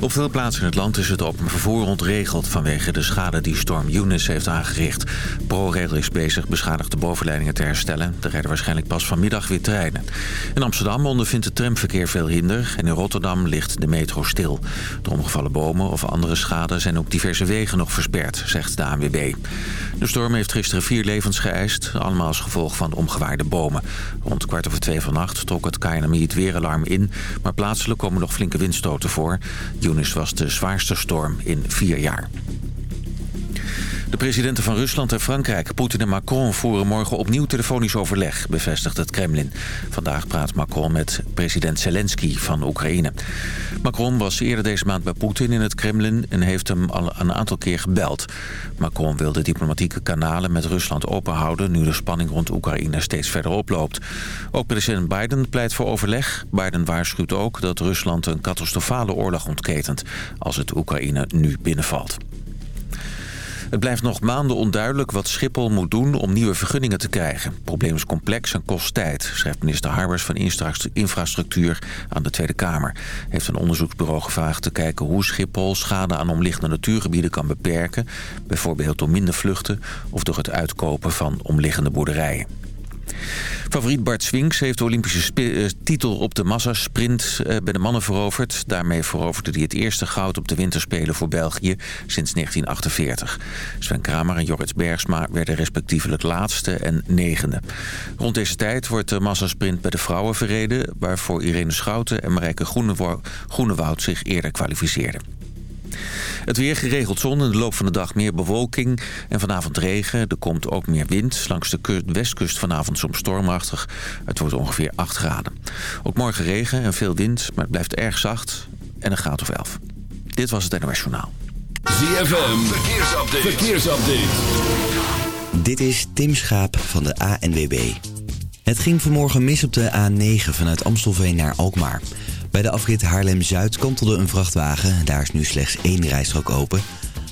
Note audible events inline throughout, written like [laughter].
Op veel plaatsen in het land is het openbaar vervoer ontregeld... vanwege de schade die storm Eunice heeft aangericht. ProRail is bezig beschadigde bovenleidingen te herstellen. Er rijden waarschijnlijk pas vanmiddag weer treinen. In Amsterdam ondervindt het tramverkeer veel hinder... en in Rotterdam ligt de metro stil. De omgevallen bomen of andere schade zijn op diverse wegen nog versperd, zegt de ANWB. De storm heeft gisteren vier levens geëist, allemaal als gevolg van omgewaarde bomen. Rond kwart over twee vannacht trok het KNMI het weeralarm in... maar plaatselijk komen nog flinke windstoten voor. Eunice was de zwaarste storm in vier jaar. De presidenten van Rusland en Frankrijk, Poetin en Macron... voeren morgen opnieuw telefonisch overleg, bevestigt het Kremlin. Vandaag praat Macron met president Zelensky van Oekraïne. Macron was eerder deze maand bij Poetin in het Kremlin... en heeft hem al een aantal keer gebeld. Macron wil de diplomatieke kanalen met Rusland openhouden... nu de spanning rond Oekraïne steeds verder oploopt. Ook president Biden pleit voor overleg. Biden waarschuwt ook dat Rusland een catastrofale oorlog ontketent... als het Oekraïne nu binnenvalt. Het blijft nog maanden onduidelijk wat Schiphol moet doen om nieuwe vergunningen te krijgen. Het probleem is complex en kost tijd, schrijft minister Harbers van Infrastructuur aan de Tweede Kamer. Heeft een onderzoeksbureau gevraagd te kijken hoe Schiphol schade aan omliggende natuurgebieden kan beperken. Bijvoorbeeld door minder vluchten of door het uitkopen van omliggende boerderijen. Favoriet Bart Swinks heeft de Olympische eh, titel op de massasprint uh, bij de mannen veroverd. Daarmee veroverde hij het eerste goud op de winterspelen voor België sinds 1948. Sven Kramer en Jorrit Bergsma werden respectievelijk laatste en negende. Rond deze tijd wordt de massasprint bij de vrouwen verreden... waarvoor Irene Schouten en Marijke Groenewoud zich eerder kwalificeerden. Het weer geregeld zon in de loop van de dag meer bewolking en vanavond regen. Er komt ook meer wind. Langs de westkust vanavond soms stormachtig. Het wordt ongeveer 8 graden. Ook morgen regen en veel wind, maar het blijft erg zacht en een graad of 11. Dit was het NOS Journaal. ZFM, verkeersupdate. verkeersupdate. Dit is Tim Schaap van de ANWB. Het ging vanmorgen mis op de A9 vanuit Amstelveen naar Alkmaar. Bij de afrit Haarlem-Zuid kantelde een vrachtwagen. Daar is nu slechts één rijstrook open.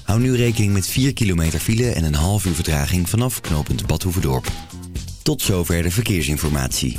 Hou nu rekening met 4 kilometer file en een half uur vertraging vanaf knooppunt Badhoevedorp. Tot zover de verkeersinformatie.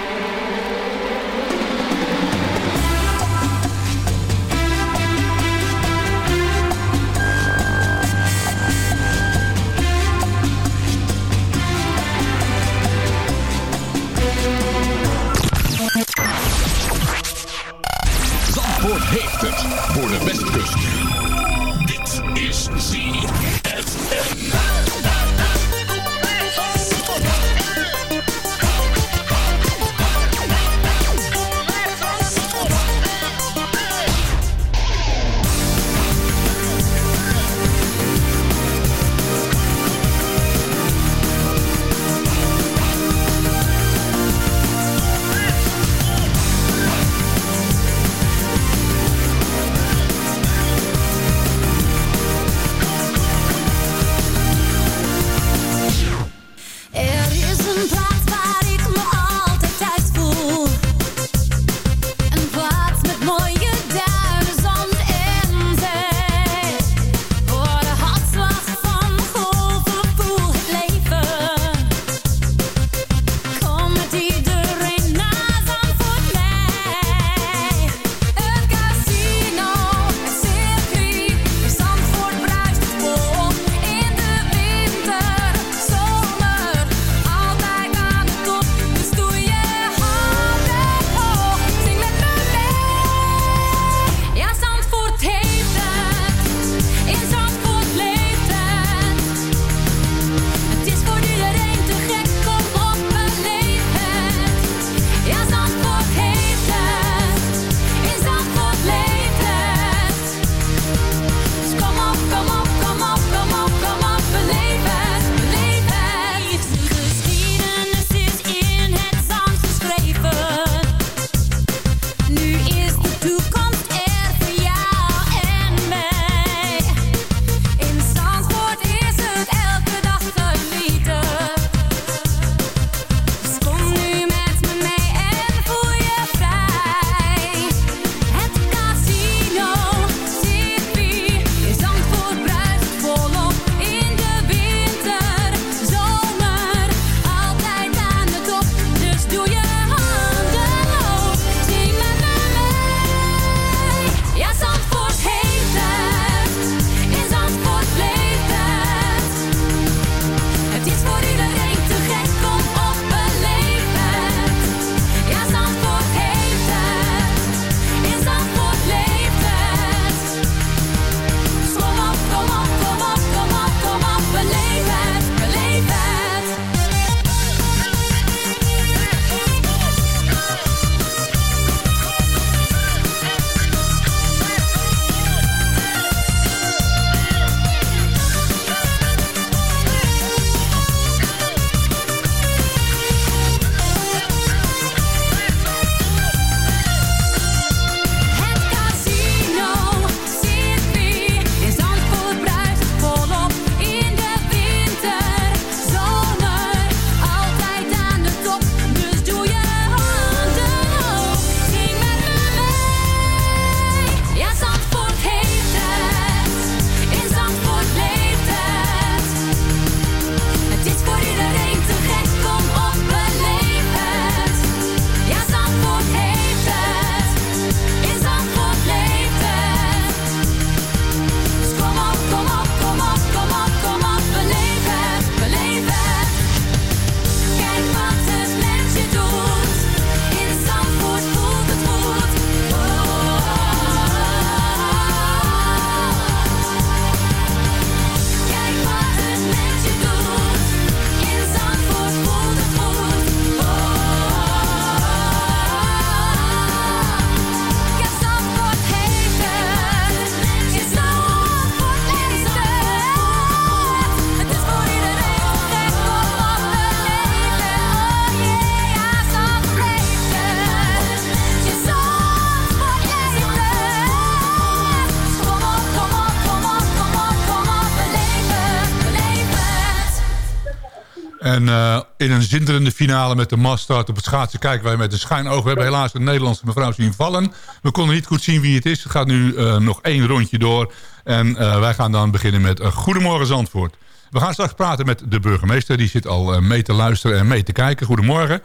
In een zinderende finale met de maststart op het schaatsen kijken wij met een schuin oog. We hebben helaas een Nederlandse mevrouw zien vallen. We konden niet goed zien wie het is. Het gaat nu uh, nog één rondje door. En uh, wij gaan dan beginnen met een Goedemorgen Zandvoort. We gaan straks praten met de burgemeester. Die zit al mee te luisteren en mee te kijken. Goedemorgen.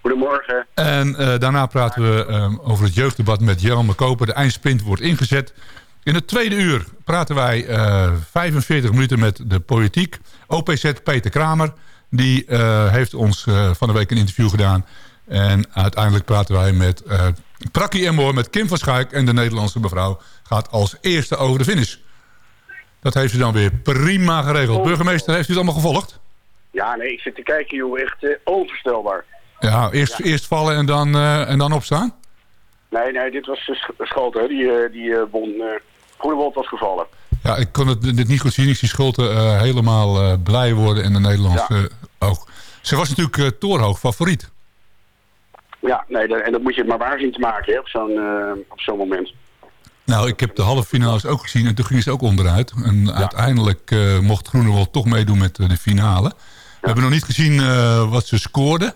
Goedemorgen. En daarna praten we over het jeugddebat met Jelme Koper. De eindsprint wordt ingezet. In het tweede uur praten wij 45 minuten met de politiek. OPZ Peter Kramer... Die uh, heeft ons uh, van de week een interview gedaan. En uiteindelijk praten wij met uh, Prakkie Emboor, met Kim van Schaik... en de Nederlandse mevrouw gaat als eerste over de finish. Dat heeft u dan weer prima geregeld. Oh. Burgemeester, heeft u het allemaal gevolgd? Ja, nee, ik zit te kijken, joh. Echt onvoorstelbaar. Ja, eerst, ja. eerst vallen en dan, en dan opstaan? Nee, nee, dit was Schalter. Die, die won... Groenewold was gevallen. Ja, ik kon het dit niet goed zien. Ik zie Schulte uh, helemaal uh, blij worden in de Nederlandse ja. Oog. Ze was natuurlijk uh, torenhoog favoriet. Ja, nee, en dat moet je maar waar zien te maken hè, op zo'n op zo'n moment. Nou, ik heb de halve finales ook gezien en toen ging ze ook onderuit. En ja. uiteindelijk mocht Groenewold toch meedoen met de finale. Ja. We hebben nog niet gezien wat ze scoorde.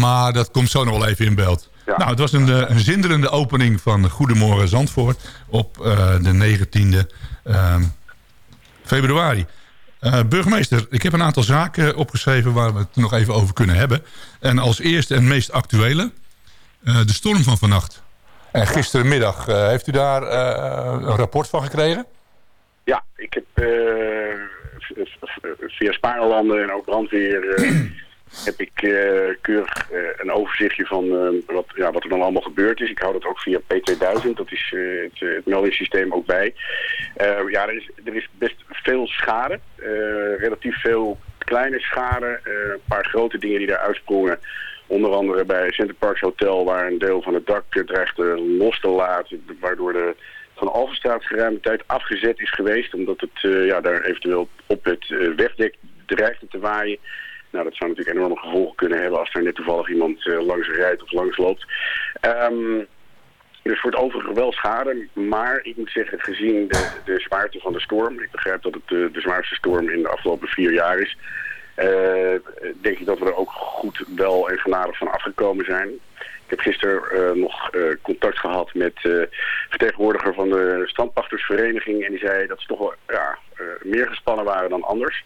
Maar dat komt zo nog wel even in beeld. Ja. Nou, het was een, een zinderende opening van Goedemorgen Zandvoort op uh, de 19e uh, februari. Uh, burgemeester, ik heb een aantal zaken opgeschreven waar we het nog even over kunnen hebben. En als eerste en meest actuele, uh, de storm van vannacht. En gisterenmiddag, heeft u daar een rapport van gekregen? Ja, ik heb via Spaarlanden en ook brandweer [clears throat] heb ik uh, keurig uh, een overzichtje van uh, wat, ja, wat er dan allemaal gebeurd is. Ik hou dat ook via P2000, dat is het, het meldingssysteem ook bij. ja, er is, er is best veel schade, relatief veel kleine schade, een paar grote dingen die daar uitsprongen. Onder andere bij Center Parks Hotel, waar een deel van het dak dreigde los te laten, waardoor de van Alvenstraat geruime tijd afgezet is geweest, omdat het ja, daar eventueel op het wegdek dreigde te waaien. Nou, dat zou natuurlijk enorme gevolgen kunnen hebben als er net toevallig iemand uh, langs rijdt of langs loopt. Um, dus voor het overige wel schade, maar ik moet zeggen, gezien de, de zwaarte van de storm, ik begrijp dat het de, zwaarste storm in de afgelopen vier jaar is, uh, denk ik dat we er ook goed wel en genadig van afgekomen zijn. Ik heb gisteren uh, nog contact gehad met vertegenwoordiger van de strandpachtersvereniging en die zei dat ze toch wel ja, meer gespannen waren dan anders.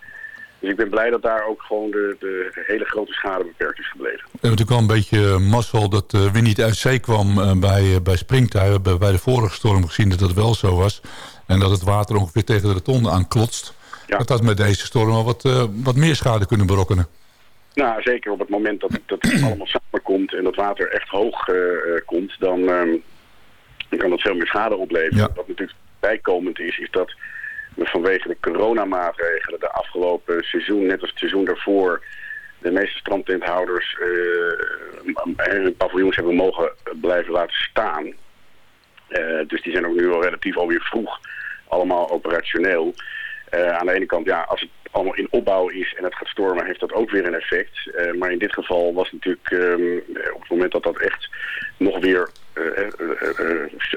Dus ik ben blij dat daar ook gewoon de, de hele grote schade beperkt is gebleven. We hebben natuurlijk wel een beetje mazzel dat uh, wie niet uit zee kwam uh, bij, bij Springtij. We hebben bij de vorige storm gezien dat dat wel zo was. En dat het water ongeveer tegen de rotonde aanklotst. Ja. Dat had met deze storm al wat, wat meer schade kunnen berokkenen. Nou, zeker op het moment dat, dat het allemaal [clears throat] samenkomt en dat water echt hoog komt, dan, dan kan dat veel meer schade opleveren. Ja. Wat natuurlijk bijkomend is, is dat vanwege de coronamaatregelen de afgelopen seizoen, net als het seizoen daarvoor, de meeste strandtenthouders uh, hun paviljoens hebben mogen blijven laten staan. Uh, dus die zijn ook nu al relatief alweer vroeg allemaal operationeel. Uh, aan de ene kant, ja, als het allemaal in opbouw is en het gaat stormen, heeft dat ook weer een effect. Uh, maar in dit geval was natuurlijk um, op het moment dat dat echt nog weer uh,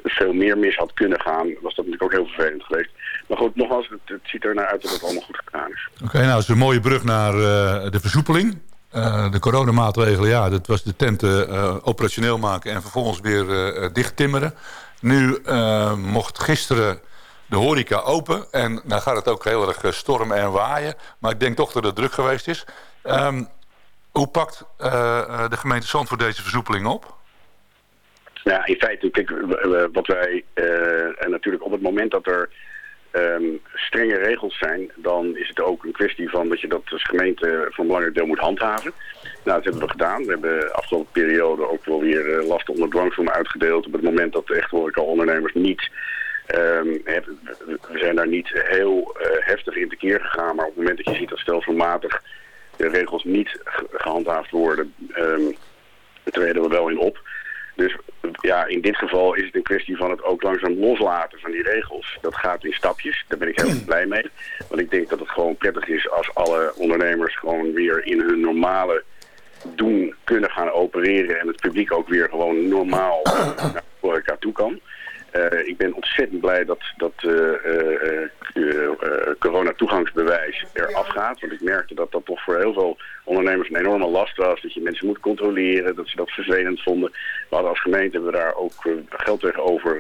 veel meer mis had kunnen gaan, was dat natuurlijk ook heel vervelend geweest. Maar goed, nogmaals, het, ziet er naar uit dat het allemaal goed gedaan is. Oké, nou, is een mooie brug naar de versoepeling. de coronamaatregelen, ja, dat was de tenten operationeel maken en vervolgens weer dicht timmeren. Nu mocht gisteren de horeca open. En dan gaat het ook heel erg stormen en waaien. Maar ik denk toch dat het druk geweest is. Um, hoe pakt uh, de gemeente Zandvoort deze versoepeling op? Ja, in feite, wat wij... En natuurlijk op het moment dat er um, strenge regels zijn... dan is het ook een kwestie van dat je dat als gemeente voor een belangrijk deel moet handhaven. Nou, dat hebben we gedaan. We hebben de afgelopen periode ook wel weer lasten onder dwangsom uitgedeeld... op het moment dat de echt ondernemers niet Um, we zijn daar niet heel uh, heftig in te keer gegaan, maar op het moment dat je ziet dat stelselmatig de regels niet gehandhaafd worden, um, treden we wel in op. Dus ja, in dit geval is het een kwestie van het ook langzaam loslaten van die regels. Dat gaat in stapjes, daar ben ik heel blij mee. Want ik denk dat het gewoon prettig is als alle ondernemers gewoon weer in hun normale doen kunnen gaan opereren. En het publiek ook weer gewoon normaal [coughs] naar horeca toe kan. Eh, ik ben ontzettend blij dat dat eh, corona-toegangsbewijs eraf gaat. Want ik merkte dat dat toch voor heel veel ondernemers een enorme last was. Dat je mensen moet controleren, dat ze dat vervelend vonden. We hadden als gemeente hebben we daar ook geld tegenover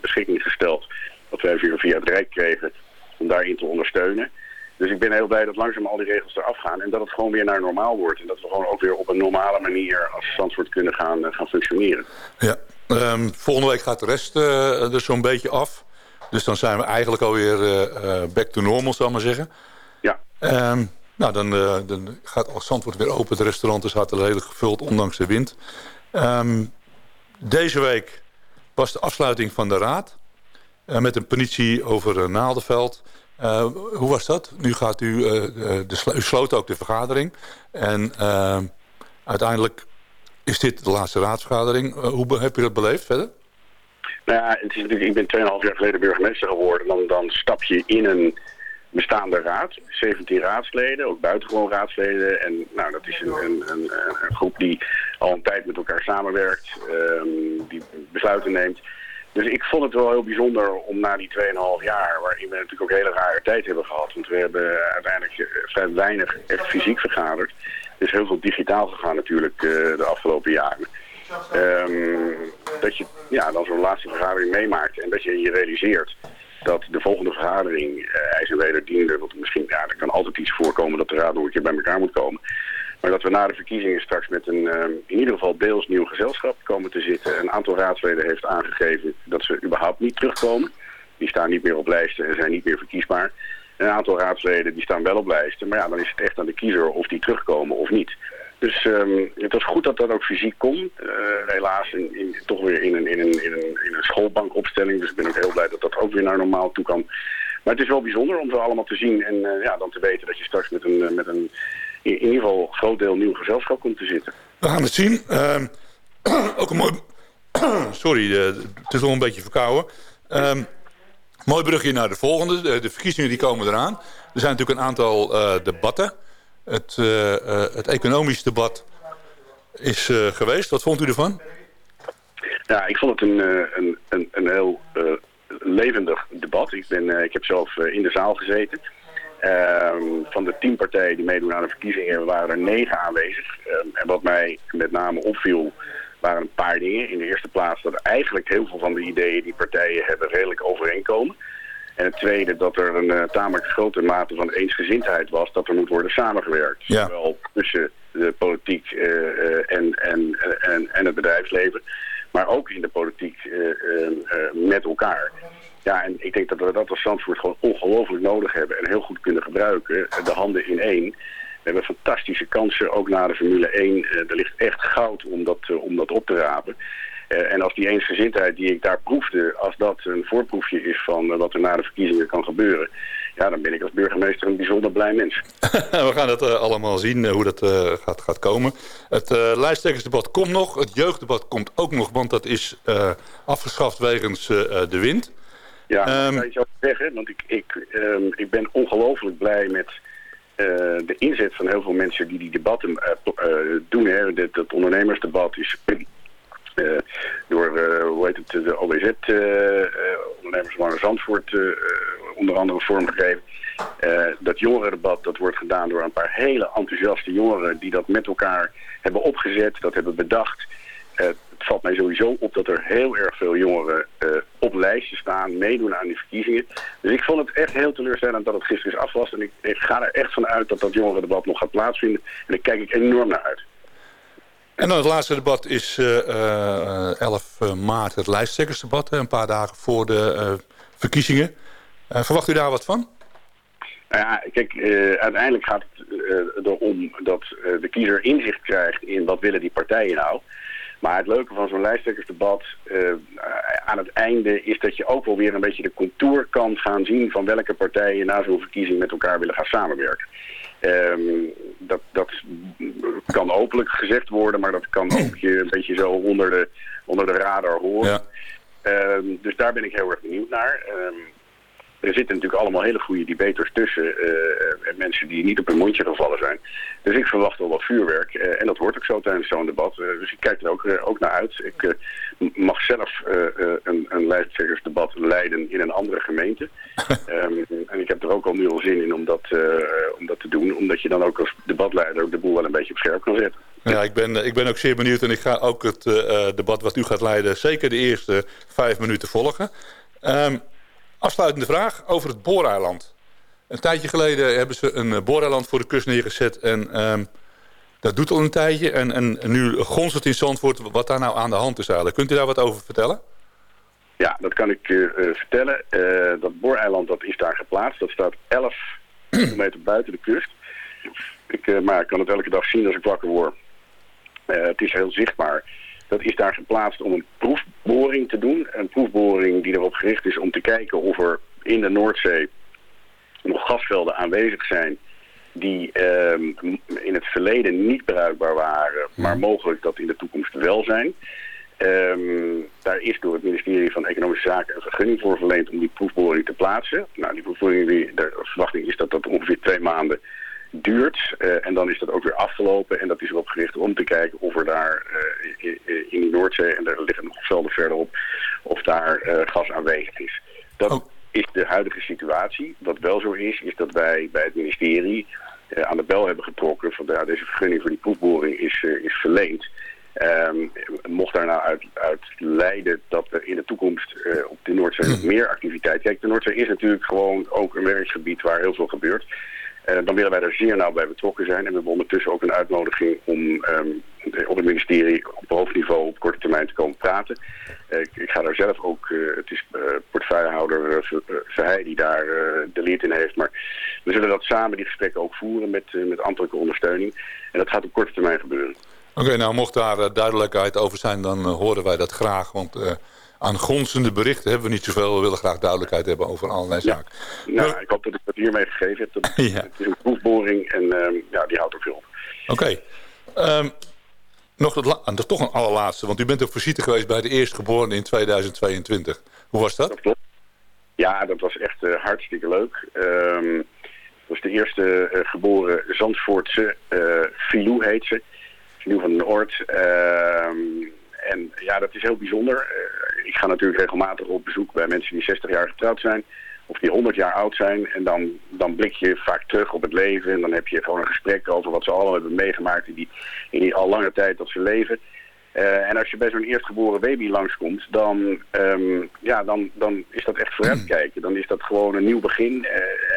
beschikking gesteld. Dat wij via, via het Rijk kregen om daarin te ondersteunen. Dus ik ben heel blij dat langzaam al die regels eraf gaan en dat het gewoon weer naar normaal wordt. En dat we gewoon ook weer op een normale manier als Zandvoort kunnen gaan, gaan functioneren. Ja. Ehm, volgende week gaat de rest eh, er zo'n beetje af. Dus dan zijn we eigenlijk alweer eh, eh, back to normal, zal ik maar zeggen. Ja, Ehm, nou, dan, eh, dan gaat Zandvoort weer open. Het restaurant is redelijk gevuld, ondanks de wind. Ehm, deze week was de afsluiting van de raad. met een petitie over uh, Naaldenveld. Hoe was dat? Nu gaat u, de u sloot ook de vergadering. En uiteindelijk is dit de laatste raadsvergadering. Eh, hoe heb je dat beleefd verder? Nou ja, het is natuurlijk, ik ben 2,5 jaar geleden burgemeester geworden. Dan, dan stap je in een bestaande raad. 17 raadsleden, ook buitengewoon raadsleden. En nou, dat is een, een, een, een groep die al een tijd met elkaar samenwerkt. ehm, die besluiten neemt. Dus ik vond het wel heel bijzonder om na die 2,5 jaar, waarin we natuurlijk ook hele rare tijd hebben gehad. Want we hebben uiteindelijk eh, vrij weinig echt fysiek vergaderd. Is heel veel digitaal gegaan natuurlijk eh, de afgelopen jaren. Ehm, dat je ja, dan zo'n laatste vergadering meemaakt en dat je je realiseert dat de volgende vergadering uh, ijs en wederdiende, want misschien, ja, er kan altijd iets voorkomen dat de raad nog een keer bij elkaar moet komen. Maar dat we na de verkiezingen straks met een ehm, in ieder geval deels nieuw gezelschap komen te zitten. Een aantal raadsleden heeft aangegeven dat ze überhaupt niet terugkomen. Die staan niet meer op lijsten en zijn niet meer verkiesbaar. En een aantal raadsleden die staan wel op lijsten. Maar ja, dan is het echt aan de kiezer of die terugkomen of niet. Dus ehm, het was goed dat dat ook fysiek kon. Eh, helaas in, toch weer in een, in, een, in, een, in een schoolbankopstelling. Dus ik ben ook heel blij dat dat ook weer naar normaal toe kan. Maar het is wel bijzonder om ze allemaal te zien. En eh, ja, dan te weten dat je straks met een, eh, met een in, ieder geval groot deel nieuw gezelschap komt te zitten. We gaan het zien. Ehm, [clears throat] ook een mooi... [clears throat] Sorry, het is wel een beetje verkouden. Ehm, mooi brugje naar de volgende. De, verkiezingen die komen eraan. Er zijn natuurlijk een aantal eh, debatten. Het, eh, eh, het economisch debat is geweest. Wat vond u ervan? Ja, ik vond het een, een, een, een heel levendig debat. Ik, ben, ik heb zelf in de zaal gezeten. Ehm, van de tien partijen die meedoen aan de verkiezingen waren er negen aanwezig. Ehm, en wat mij met name opviel waren een paar dingen. In de eerste plaats dat eigenlijk heel veel van de ideeën die partijen hebben redelijk overeenkomen. En het tweede dat er een uh, tamelijk grote mate van eensgezindheid was dat er moet worden samengewerkt. Ja. Zowel tussen de politiek uh, uh, en, en, en, en het bedrijfsleven, maar ook in de politiek met elkaar. Ja, en ik denk dat we dat als Zandvoort gewoon ongelooflijk nodig hebben en heel goed kunnen gebruiken. De handen in één. We hebben fantastische kansen, ook na de Formule 1. er ligt echt goud om dat, om dat op te rapen. Uh, en als die eensgezindheid die ik daar proefde, als dat een voorproefje is van uh, wat er na de verkiezingen kan gebeuren, ja, dan ben ik als burgemeester een bijzonder blij mens. [laughs] We gaan het uh, allemaal zien, hoe dat gaat, gaat komen. Het lijsttrekkersdebat komt nog, het jeugddebat komt ook nog, want dat is afgeschaft wegens de wind. Ja, um, dat kan je zo zeggen, want ik, ik, um, ik ben ongelooflijk blij met de inzet van heel veel mensen die die debatten doen. Hè. Dat ondernemersdebat is door, hoe heet het, de OBZ, uh, ondernemersbelangen Zandvoort, onder andere vormgegeven. dat jongerendebat, dat wordt gedaan door een paar hele enthousiaste jongeren die dat met elkaar hebben opgezet, dat hebben bedacht. Het valt mij sowieso op dat er heel erg veel jongeren op lijsten staan, meedoen aan die verkiezingen. Dus ik vond het echt heel teleurstellend dat het gisteren is af was. En ik, ik ga er echt van uit dat dat jongerendebat nog gaat plaatsvinden. En daar kijk ik enorm naar uit. En dan het laatste debat is uh, uh, 11 maart het lijsttrekkersdebat. Een paar dagen voor de uh, verkiezingen. verwacht u daar wat van? Nou ja, kijk, uiteindelijk gaat het erom dat de kiezer inzicht krijgt in wat willen die partijen nou. Maar het leuke van zo'n lijsttrekkersdebat aan het einde is dat je ook wel weer een beetje de contour kan gaan zien van welke partijen na zo'n verkiezing met elkaar willen gaan samenwerken. Um, dat, dat kan openlijk gezegd worden, maar dat kan ook je een beetje zo onder de, onder de radar horen. Ja. Um, dus daar ben ik heel erg benieuwd naar. Um, er zitten natuurlijk allemaal hele goede debaters tussen. en mensen die niet op hun mondje gevallen zijn. Dus ik verwacht wel wat vuurwerk. en dat wordt ook zo tijdens zo'n debat. dus ik kijk er ook, ook naar uit. Ik mag zelf een, een lijsttrekkersdebat leiden in een andere gemeente. [laughs] Ehm, en ik heb er ook al nu al zin in om dat, om dat te doen. Omdat je dan ook als debatleider ook de boel wel een beetje op scherp kan zetten. Ja, ik ben, ik ben ook zeer benieuwd en ik ga ook het debat wat u gaat leiden... zeker de eerste vijf minuten volgen. Um, afsluitende vraag over het booreiland. Een tijdje geleden hebben ze een eh, booreiland voor de kust neergezet. En um, dat doet al een tijdje. En, en nu gonst het in Zandvoort wat daar nou aan de hand is eigenlijk. Kunt u daar wat over vertellen? Ja, dat kan ik uh, vertellen. Uh, dat booreiland dat is daar geplaatst. Dat staat 11 [clears throat] kilometer buiten de kust. Ik, maar ik kan het elke dag zien als ik wakker word. het is heel zichtbaar. Dat is daar geplaatst om een proefboring te doen. Een proefboring die erop gericht is om te kijken of er in de Noordzee nog gasvelden aanwezig zijn die ehm, in het verleden niet bruikbaar waren, maar mogelijk dat in de toekomst wel zijn. Ehm, daar is door het ministerie van Economische Zaken een vergunning voor verleend om die proefboring te plaatsen. Nou, die proefboring, die, de verwachting is dat dat ongeveer twee maanden duurt. Uh, en dan is dat ook weer afgelopen. En dat is erop gericht om te kijken of er daar uh, in de Noordzee, en daar liggen nog velden verderop, of daar uh, gas aanwezig is. Dat oh. is de huidige situatie. Wat wel zo is, is dat wij bij het ministerie aan de bel hebben getrokken. Van ja, deze vergunning voor die proefboring is, is verleend. Um, mocht daar nou uit, uit leiden dat er in de toekomst op de Noordzee nog meer activiteit... Kijk, de Noordzee is natuurlijk gewoon ook een werkgebied waar heel veel gebeurt. Uh, dan willen wij daar zeer nauw bij betrokken zijn. En we hebben ondertussen ook een uitnodiging om um, op het ministerie op hoofdniveau op korte termijn te komen praten. Uh, ik, ik, ga daar zelf ook, uh, het is portefeuillehouder Verheij die daar de lead in heeft. Maar we zullen dat samen, die gesprekken ook voeren met, met ambtelijke ondersteuning. En dat gaat op korte termijn gebeuren. Oké, nou mocht daar duidelijkheid over zijn, dan horen wij dat graag. Want aan gonzende berichten hebben we niet zoveel. We willen graag duidelijkheid hebben over allerlei zaken. Nou, ik hoop dat ik dat hiermee gegeven heb. [laughs] Ja. Het is een proefboring en uh, ja, die houdt ook veel op. Oké. Okay. Um, ehm, nog het dat is toch een allerlaatste, want u bent op visite geweest bij de eerstgeborene in 2022. Hoe was dat? Dat klopt. Ja, dat was echt uh, hartstikke leuk. Um, dat was de eerste uh, geboren Zandvoortse, uh, Filou heet ze. Filou van Noord. Uh, en ja, dat is heel bijzonder. Uh, ik ga natuurlijk regelmatig op bezoek bij mensen die 60 jaar getrouwd zijn. Of die 100 jaar oud zijn. En dan, dan blik je vaak terug op het leven. En dan heb je gewoon een gesprek over wat ze allemaal hebben meegemaakt in die, in die al lange tijd dat ze leven. Uh, en als je bij zo'n eerstgeboren baby langskomt, dan, um, ja, dan, dan is dat echt vooruitkijken. [clears throat] Dan is dat gewoon een nieuw begin. Uh,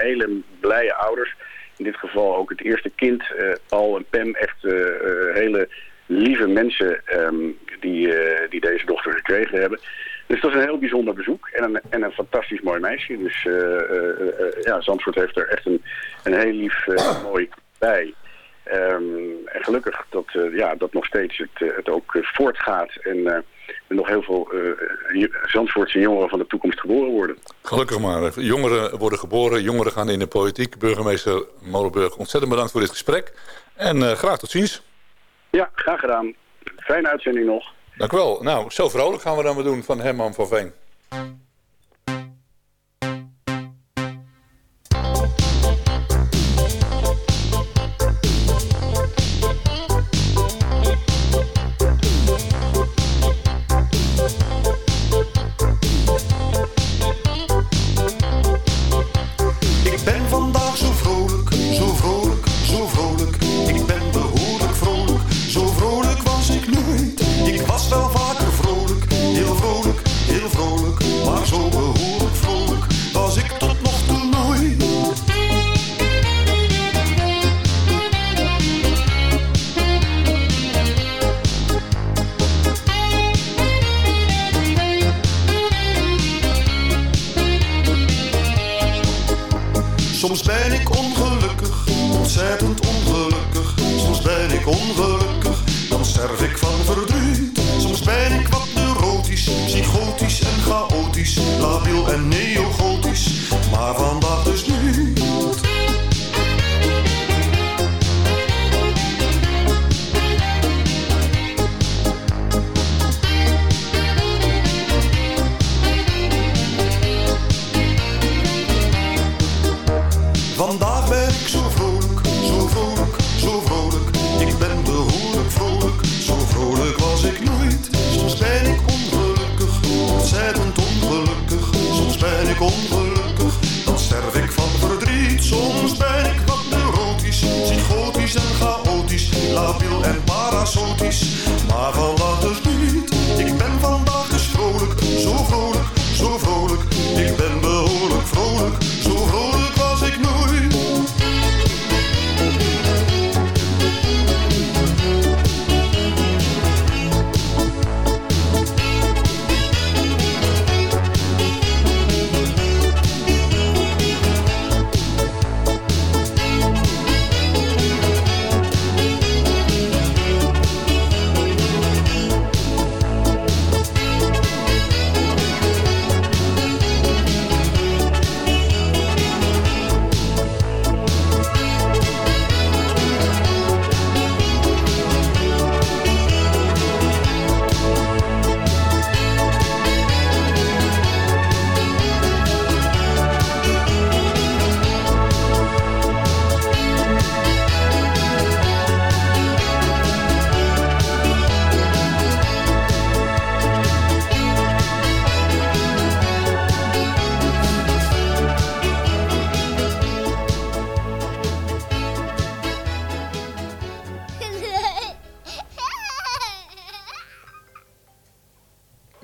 hele blije ouders. In dit geval ook het eerste kind, uh, Paul en Pam, echt hele lieve mensen um, die, uh, die deze dochter gekregen hebben. Dus dat is een heel bijzonder bezoek en een, en een fantastisch mooi meisje. Dus uh, uh, ja, Zandvoort heeft er echt een, een heel lief mooi bij. Um, en gelukkig dat, ja, dat nog steeds het, het ook voortgaat en nog heel veel Zandvoortse jongeren van de toekomst geboren worden. Gelukkig maar. Jongeren worden geboren, jongeren gaan in de politiek. Burgemeester Molenburg, ontzettend bedankt voor dit gesprek. En graag tot ziens. Ja, graag gedaan. Fijne uitzending nog. Dank u wel. Nou, zo vrolijk gaan we dan weer doen van Herman van Veen. Perfect.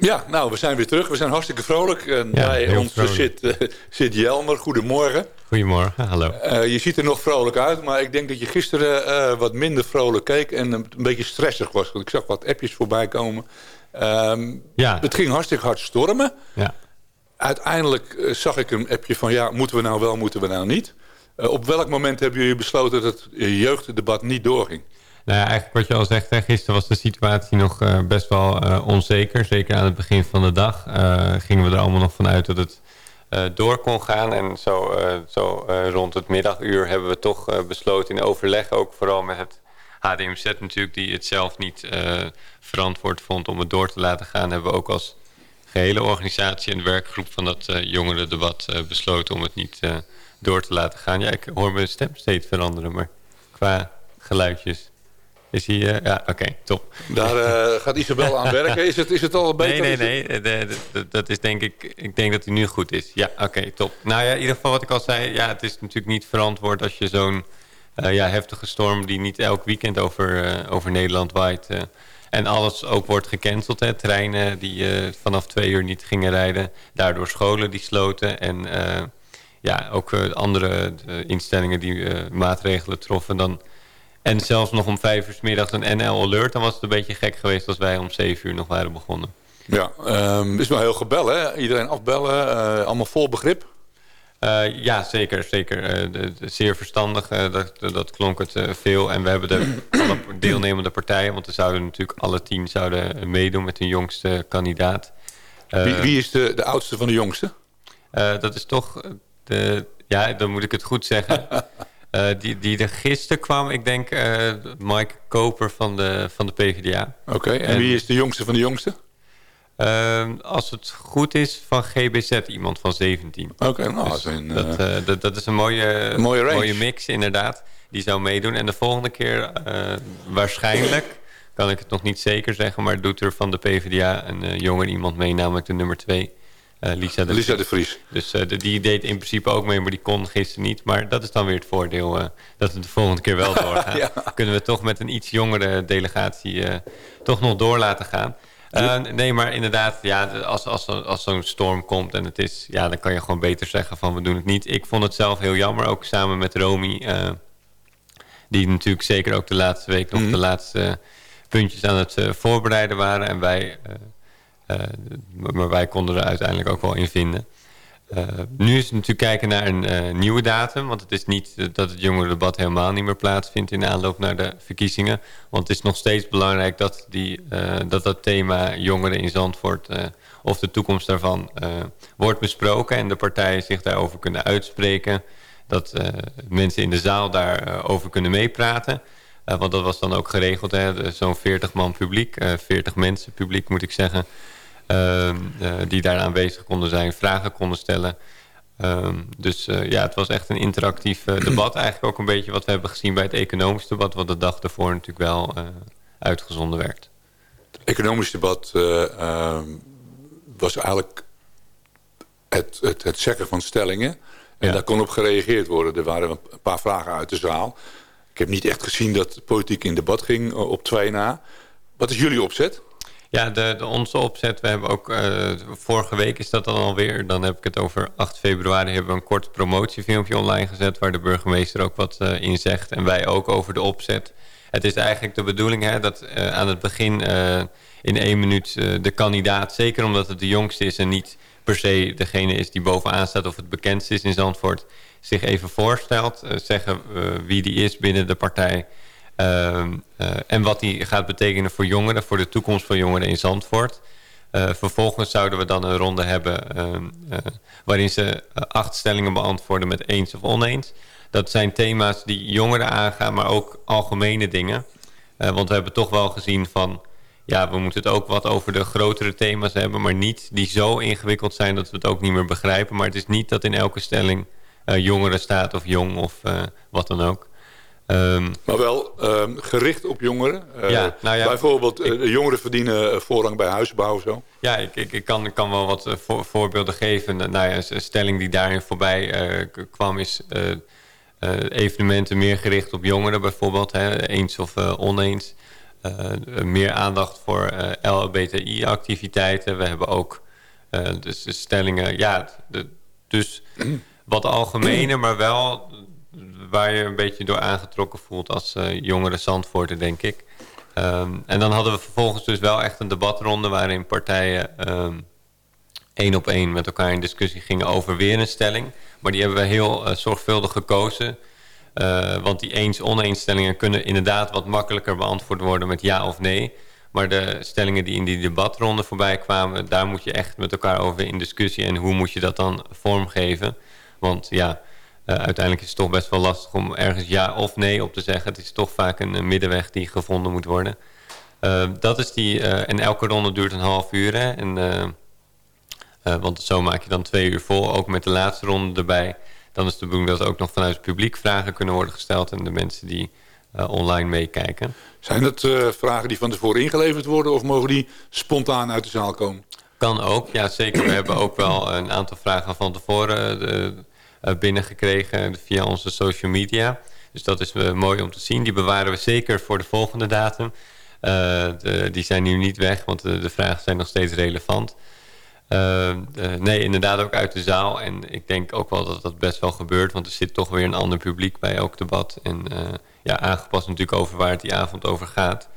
Ja, nou, we zijn weer terug. We zijn hartstikke vrolijk. En Ja, bij ons vrolijk. zit, zit Jelmer. Goedemorgen. Goedemorgen, hallo. Eh, je ziet er nog vrolijk uit, maar ik denk dat je gisteren eh, wat minder vrolijk keek en een beetje stressig was. Want ik zag wat appjes voorbij komen. Ehm, Ja. Het ging hartstikke hard stormen. Ja. Uiteindelijk eh, zag ik een appje van ja, moeten we nou wel, moeten we nou niet? Op welk moment hebben jullie besloten dat het jeugddebat niet doorging? Nou ja, eigenlijk wat je al zegt, gisteren was de situatie nog eh, best wel eh, onzeker. Zeker aan het begin van de dag eh, gingen we er allemaal nog vanuit dat het door kon gaan. En zo, zo rond het middaguur hebben we toch besloten in overleg, ook vooral met het HDMZ natuurlijk, die het zelf niet verantwoord vond om het door te laten gaan, hebben we ook als gehele organisatie en werkgroep van dat jongerendebat besloten om het niet door te laten gaan. Ja, ik hoor mijn stem steeds veranderen, maar qua geluidjes is hij... eh, ja, oké, top. Daar eh, gaat Isabel aan werken. Is het, is het al beter? Nee, nee, nee. eh, de- de- de- dat is denk ik... Ik denk dat hij nu goed is. Ja, oké, top. Nou ja, in ieder geval wat ik al zei. Ja, het is natuurlijk niet verantwoord als je zo'n ja, heftige storm... die niet elk weekend over, over Nederland waait... en alles ook wordt gecanceld. Hè. Treinen die vanaf twee uur niet gingen rijden. Daardoor scholen die sloten. En ja, ook andere instellingen die maatregelen troffen. Dan, en zelfs nog om vijf uur 's middags een NL Alert. Dan was het een beetje gek geweest als wij om zeven uur nog waren begonnen. Ja, ehm, is wel heel gebel, hè? Iedereen afbellen, eh, allemaal vol begrip. Eh, ja, zeker. zeker. Eh, de- de- zeer verstandig. dat, dat klonk het veel. En we hebben de [clears throat] alle deelnemende partijen... want er zouden natuurlijk alle tien zouden meedoen met hun jongste kandidaat. Wie, wie is de, de oudste van de jongste? dat is toch... De, ja, dan moet ik het goed zeggen. [laughs] Eh, die, die er gisteren kwam, ik denk eh, Mike Koper van de, van de PvdA. Oké, en wie is de jongste van de jongste? Ehm, als het goed is, van GBZ iemand van 17. Oké, nou, Dus dat is een, dat, eh, dat, dat is een mooie, mooie mix, inderdaad. Die zou meedoen. En de volgende keer, waarschijnlijk, kan ik het nog niet zeker zeggen... maar doet er van de PvdA een jonger iemand mee, namelijk de nummer 2, Lisa de Lisa Vries. de Vries. Dus eh, de- die deed in principe ook mee, maar die kon gisteren niet. Maar dat is dan weer het voordeel, eh, dat het de volgende keer wel [laughs] doorgaat. Ja. Kunnen we toch met een iets jongere delegatie eh, toch nog door laten gaan. Eh, nee, maar inderdaad, ja, als, als, als zo'n storm komt en het is... Ja, dan kan je gewoon beter zeggen van we doen het niet. Ik vond het zelf heel jammer, ook samen met Romy... eh, die natuurlijk zeker ook de laatste week nog Mhm. de laatste puntjes aan het eh, voorbereiden waren. En wij, eh, eh, maar wij konden er uiteindelijk ook wel in vinden. Eh, nu is het natuurlijk kijken naar een eh, nieuwe datum. Want het is niet eh, dat het jongerendebat helemaal niet meer plaatsvindt in aanloop naar de verkiezingen. Want het is nog steeds belangrijk dat die, eh, dat, dat thema jongeren in Zandvoort eh, of de toekomst daarvan eh, wordt besproken. En de partijen zich daarover kunnen uitspreken. Dat eh, mensen in de zaal daarover over kunnen meepraten. Eh, want dat was dan ook geregeld, zo'n 40 man publiek, eh 40 mensen publiek moet ik zeggen. Ehm, eh, die daar aanwezig konden zijn, vragen konden stellen. Ehm, dus eh, ja, het was echt een interactief eh, debat. [clears throat] Eigenlijk ook een beetje wat we hebben gezien bij het economisch debat... wat de dag daarvoor natuurlijk wel uitgezonden werd. economisch debat eh, ehm, was eigenlijk het, het, het zeggen van stellingen. En Ja. daar kon op gereageerd worden. Er waren een paar vragen uit de zaal. Ik heb niet echt gezien dat politiek in debat ging op 2 na. Wat is jullie opzet? Ja, de, de, onze opzet, we hebben ook, uh, vorige week is dat dan alweer, dan heb ik het over 8 februari, hebben we een kort promotiefilmpje online gezet, waar de burgemeester ook wat uh, in zegt en wij ook over de opzet. Het is eigenlijk de bedoeling hè, dat uh, aan het begin in één minuut de kandidaat, zeker omdat het de jongste is en niet per se degene is die bovenaan staat of het bekendste is in Zandvoort, zich even voorstelt, zeggen wie die is binnen de partij en wat die gaat betekenen voor jongeren, voor de toekomst van jongeren in Zandvoort. Uh, vervolgens zouden we dan een ronde hebben ehm, waarin ze acht stellingen beantwoorden met eens of oneens. Dat zijn thema's die jongeren aangaan, maar ook algemene dingen. want we hebben toch wel gezien van, ja, we moeten het ook wat over de grotere thema's hebben, maar niet die zo ingewikkeld zijn dat we het ook niet meer begrijpen. Maar het is niet dat in elke stelling jongeren staat of jong of wat dan ook. Um, maar wel um, gericht op jongeren. Uh, ja, nou ja, bijvoorbeeld, ik, uh, jongeren verdienen voorrang bij huisbouw of zo. Ja, ik, ik, ik kan, kan wel wat voor, voorbeelden geven. Nou ja, een stelling die daarin voorbij kwam is... evenementen meer gericht op jongeren bijvoorbeeld. Hè, eens of oneens. meer aandacht voor LHBTI-activiteiten. We hebben ook dus stellingen... Ja, de, dus [clears throat] wat algemener, maar wel waar je een beetje door aangetrokken voelt als uh, jongere Zandvoorter, denk ik. Um, en dan hadden we vervolgens dus wel echt een debatronde... waarin partijen um, één op één met elkaar in discussie gingen over weer een stelling. Maar die hebben we heel uh, zorgvuldig gekozen... Uh, want die eens-oneenstellingen kunnen inderdaad wat makkelijker beantwoord worden met ja of nee. Maar de stellingen die in die debatronde voorbij kwamen... daar moet je echt met elkaar over in discussie. En hoe moet je dat dan vormgeven? Want ja, uh, uiteindelijk is het toch best wel lastig om ergens ja of nee op te zeggen. Het is toch vaak een, een middenweg die gevonden moet worden. Uh, dat is die, uh, en elke ronde duurt een half uur. Hè? En, want zo maak je dan twee uur vol, ook met de laatste ronde erbij. Dan is de bedoeling dat ook nog vanuit het publiek vragen kunnen worden gesteld... en de mensen die online meekijken. Zijn dat vragen die van tevoren ingeleverd worden... of mogen die spontaan uit de zaal komen? Kan ook, ja zeker. We hebben ook wel een aantal vragen van tevoren... De, uh, binnengekregen via onze social media. Dus dat is uh, mooi om te zien. Die bewaren we zeker voor de volgende datum. De, die zijn nu niet weg, want de, vragen zijn nog steeds relevant. nee, inderdaad ook uit de zaal. En ik denk ook wel dat dat best wel gebeurt. Want er zit toch weer een ander publiek bij elk debat. En ja, aangepast natuurlijk over waar het die avond over gaat.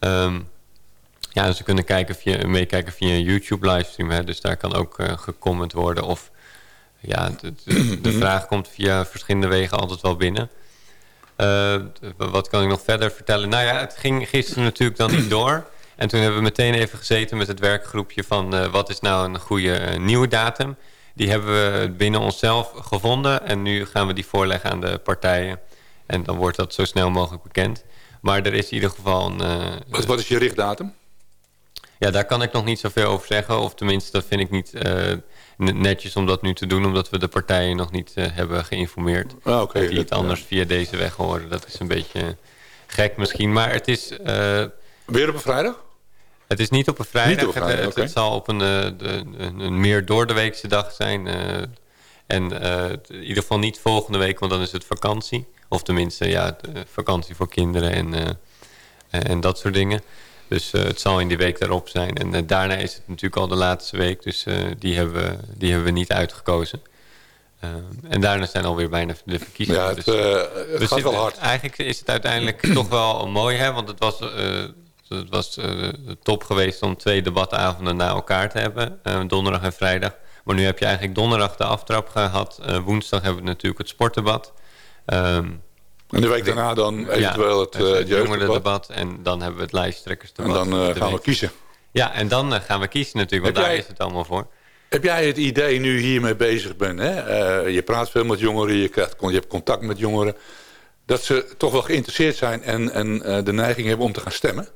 Um, ja, ze kunnen kijken via, meekijken via een YouTube-livestream. Dus daar kan ook gecomment worden of ja, de, de, [clears throat] vraag komt via verschillende wegen altijd wel binnen. Uh, wat kan ik nog verder vertellen? Nou ja, het ging gisteren natuurlijk dan niet door. En toen hebben we meteen even gezeten met het werkgroepje van... Uh, wat is nou een goede uh, nieuwe datum? Die hebben we binnen onszelf gevonden. En nu gaan we die voorleggen aan de partijen. En dan wordt dat zo snel mogelijk bekend. Maar er is in ieder geval een... wat, wat is je richtdatum? Ja, daar kan ik nog niet zoveel over zeggen. Of tenminste, dat vind ik niet netjes om dat nu te doen... omdat we de partijen nog niet uh, hebben geïnformeerd. Ah, okay, dat die het anders ja. via deze weg horen. Dat is een beetje gek misschien. Maar het is... Uh, Weer op een vrijdag? Het is niet op een vrijdag. Op een vrijdag het, okay. het, zal op een, de, een, een, meer door de weekse dag zijn. en in ieder geval niet volgende week, want dan is het vakantie. Of tenminste, ja, vakantie voor kinderen en, en dat soort dingen. Dus uh, het zal in die week daarop zijn. En uh, daarna is het natuurlijk al de laatste week. Dus uh, die, hebben we, die hebben we niet uitgekozen. en daarna zijn alweer bijna de verkiezingen. Ja, het, dus, het gaat wel hard. Eigenlijk is het uiteindelijk [clears throat] toch wel mooi. Hè? Want het was, het was top geweest om twee debatavonden na elkaar te hebben. donderdag en vrijdag. Maar nu heb je eigenlijk donderdag de aftrap gehad. woensdag hebben we natuurlijk het sportdebat. Um, en de week daarna dan eventueel het, uh, het jeugddebat. En dan hebben we het lijsttrekkersdebat. En dan uh, gaan we kiezen. Ja, en dan uh, gaan we kiezen natuurlijk, want heb daar jij, is het allemaal voor. Heb jij het idee, nu hiermee bezig bent... Hè? je praat veel met jongeren, je, krijgt, je hebt contact met jongeren... dat ze toch wel geïnteresseerd zijn en, en de neiging hebben om te gaan stemmen?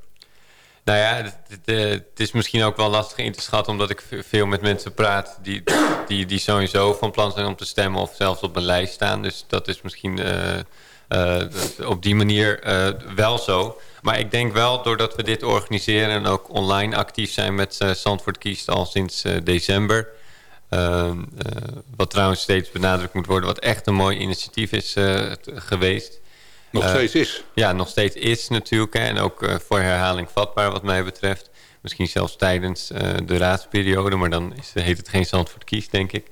Nou ja, het, het, het, is misschien ook wel lastig in te schatten... omdat ik veel met mensen praat die, die, die sowieso van plan zijn om te stemmen... of zelfs op een lijst staan. Dus dat is misschien... Uh, op die manier uh, wel zo. Maar ik denk wel, doordat we dit organiseren... en ook online actief zijn met uh, Zandvoort Kiest al sinds december... wat trouwens steeds benadrukt moet worden... wat echt een mooi initiatief is geweest... Nog Eh, steeds is. Ja, nog steeds is natuurlijk. Hè, en ook eh, voor herhaling vatbaar wat mij betreft. Misschien zelfs tijdens eh, de raadsperiode. Maar dan is, heet het geen Zandvoort kies, denk ik.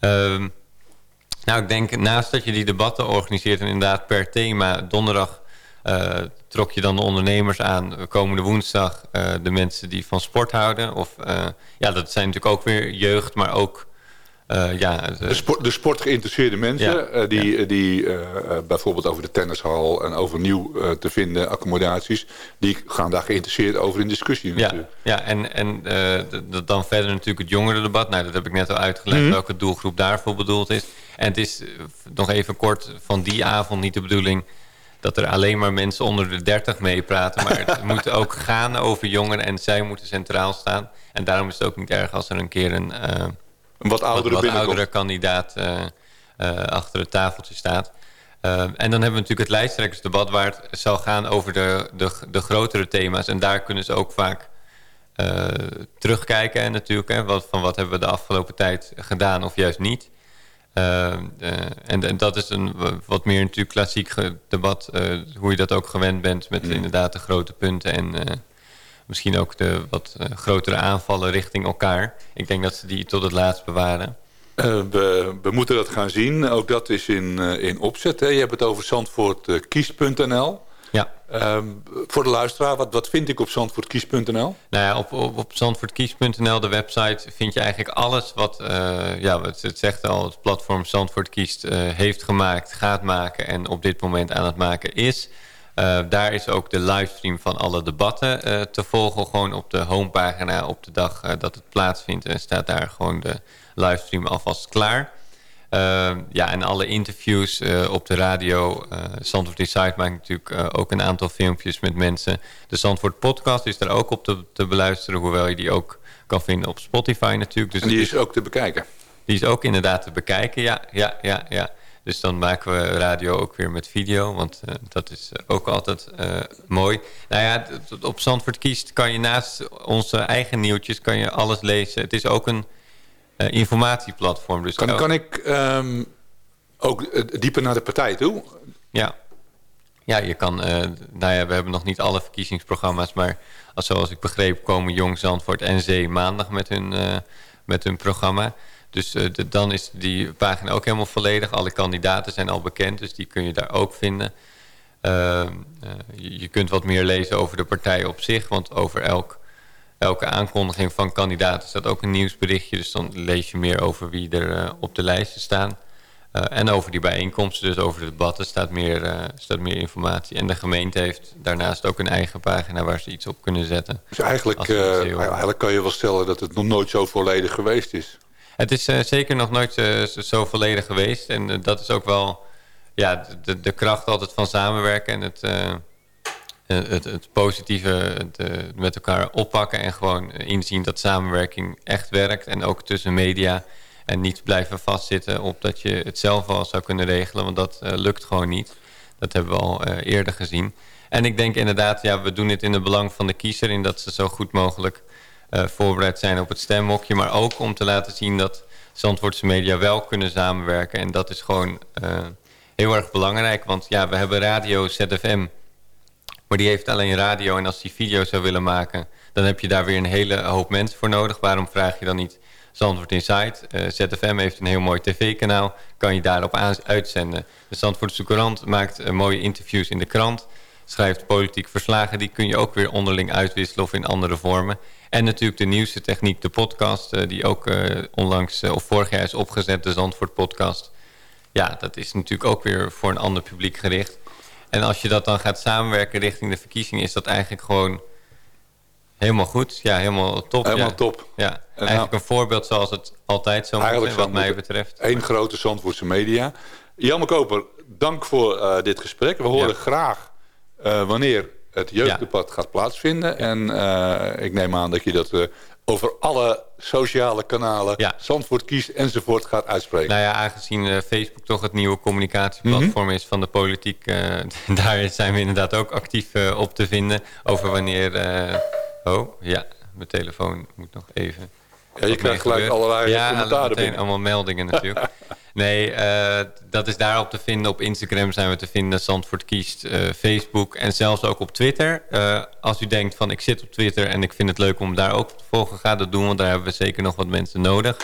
Ehm, nou, ik denk naast dat je die debatten organiseert... en inderdaad per thema donderdag... eh, trok je dan de ondernemers aan. Komende woensdag eh, de mensen die van sport houden. Of, eh, ja, dat zijn natuurlijk ook weer jeugd, maar ook... ja, De, sport, de sportgeïnteresseerde mensen, Ja, die, die bijvoorbeeld over de tennishal en over nieuw te vinden accommodaties, die gaan daar geïnteresseerd over in discussie Ja, natuurlijk. ja en, en dan verder natuurlijk het jongerendebat. Nou, dat heb ik net al uitgelegd Mhm. welke doelgroep daarvoor bedoeld is. En het is eh, nog even kort van die avond niet de bedoeling dat er alleen maar mensen onder de 30 meepraten. Maar het [laughs] moet ook gaan over jongeren en zij moeten centraal staan. En daarom is het ook niet erg als er een keer een, eh, Een wat oudere wat, oudere kandidaat eh, achter het tafeltje staat. En dan hebben we natuurlijk het lijsttrekkersdebat... waar het zal gaan over de, de, de grotere thema's. En daar kunnen ze ook vaak terugkijken en natuurlijk. Hè, wat, van wat hebben we de afgelopen tijd gedaan of juist niet. Eh, eh, en, en dat is een wat meer natuurlijk klassiek debat. eh, hoe je dat ook gewend bent met inderdaad de grote punten. En misschien ook de wat grotere aanvallen richting elkaar. Ik denk dat ze die tot het laatst bewaren. We, we moeten dat gaan zien. Ook dat is in, in opzet. Hè. Je hebt het over zandvoortkiest.nl. Ehm, voor de luisteraar, wat, wat vind ik op zandvoortkiest.nl? Nou ja, op, op, op zandvoortkiest.nl, de website, vind je eigenlijk alles wat, eh, ja, het, het zegt al, het platform Zandvoort Kiest eh, heeft gemaakt, gaat maken en op dit moment aan het maken is. Eh, daar is ook de livestream van alle debatten te volgen. Gewoon op de homepagina op de dag dat het plaatsvindt. En staat daar gewoon de livestream alvast klaar. Uh, ja, en alle interviews uh, op de radio. Uh, Zandvoort maakt natuurlijk uh, ook een aantal filmpjes met mensen. De Zandvoort podcast is daar ook op te, te beluisteren. Hoewel je die ook kan vinden op Spotify natuurlijk. Dus en die is ook te bekijken? Die is ook inderdaad te bekijken, ja. ja, ja, ja. Dus dan maken we radio ook weer met video. Want uh, dat is ook altijd uh, mooi. Nou ja, op Zandvoort Kiest kan je naast onze eigen nieuwtjes... kan je alles lezen. Het is ook een informatieplatform. Dus kan, kan ik um, ook uh, dieper naar de partij toe? Ja. Ja, je kan... Uh, nou ja, we hebben nog niet alle verkiezingsprogramma's... maar als, zoals ik begreep komen Jong Zandvoort en Zee maandag met hun, uh, met hun programma. Dus uh, de, dan is die pagina ook helemaal volledig. Alle kandidaten zijn al bekend, dus die kun je daar ook vinden. Je, je kunt wat meer lezen over de partij op zich... want over elk elke aankondiging van kandidaten staat ook een nieuwsberichtje. Dus dan lees je meer over wie er uh, op de lijsten staan. Uh, en over die bijeenkomsten, dus over de debatten, staat meer, uh, staat meer informatie. En de gemeente heeft daarnaast ook een eigen pagina waar ze iets op kunnen zetten. Dus eigenlijk, eigenlijk kan je wel stellen dat het nog nooit zo volledig geweest is. Het is zeker nog nooit zo volledig geweest. En dat is ook wel ja, de, de kracht altijd van samenwerken en het het, het, positieve uh, met elkaar oppakken en gewoon inzien dat samenwerking echt werkt. En ook tussen media en niet blijven vastzitten op dat je het zelf wel zou kunnen regelen. Want dat lukt gewoon niet. Dat hebben we al eerder gezien. En ik denk inderdaad, ja, we doen het in het belang van de kiezer... in dat ze zo goed mogelijk voorbereid zijn op het stemmokje. Maar ook om te laten zien dat Zandvoortse media wel kunnen samenwerken. En dat is gewoon heel erg belangrijk. Want ja, we hebben radio ZFM... Maar die heeft alleen radio en als die video zou willen maken... dan heb je daar weer een hele hoop mensen voor nodig. Waarom vraag je dan niet Zandvoort Insight? Uh, ZFM heeft een heel mooi tv-kanaal. Kan je daarop uitzenden. De Zandvoortse Courant maakt uh, mooie interviews in de krant. Schrijft politiek verslagen. Die kun je ook weer onderling uitwisselen of in andere vormen. En natuurlijk de nieuwste techniek, de podcast... Uh, die ook onlangs of vorig jaar is opgezet, de Zandvoort podcast. Ja, dat is natuurlijk ook weer voor een ander publiek gericht... En als je dat dan gaat samenwerken richting de verkiezingen... is dat eigenlijk gewoon helemaal goed. Ja, helemaal top. Helemaal ja. top. Ja, en eigenlijk nou, een voorbeeld zoals het altijd zo moet zijn, wat mij betreft. Eén grote Zandvoortse media. Jan Koper, dank voor uh, dit gesprek. We horen ja. graag uh, wanneer het jeugddebat ja. gaat plaatsvinden. En uh, ik neem aan dat je dat over alle sociale kanalen, ja. Zandvoort kiest enzovoort gaat uitspreken. Nou ja, aangezien uh, Facebook toch het nieuwe communicatieplatform mm -hmm. is van de politiek, uh, [laughs] daar zijn we inderdaad ook actief uh, op te vinden. Over wanneer. oh, ja, mijn telefoon moet nog even. Ja, je krijgt gelijk allerlei ja, commentaren meteen allemaal meldingen natuurlijk. [laughs] Nee, eh, dat is daarop te vinden. Op Instagram zijn we te vinden. Zandvoort kiest, eh, Facebook en zelfs ook op Twitter. Eh, als u denkt van ik zit op Twitter en ik vind het leuk om daar ook te volgen, ga dat doen. Want daar hebben we zeker nog wat mensen nodig.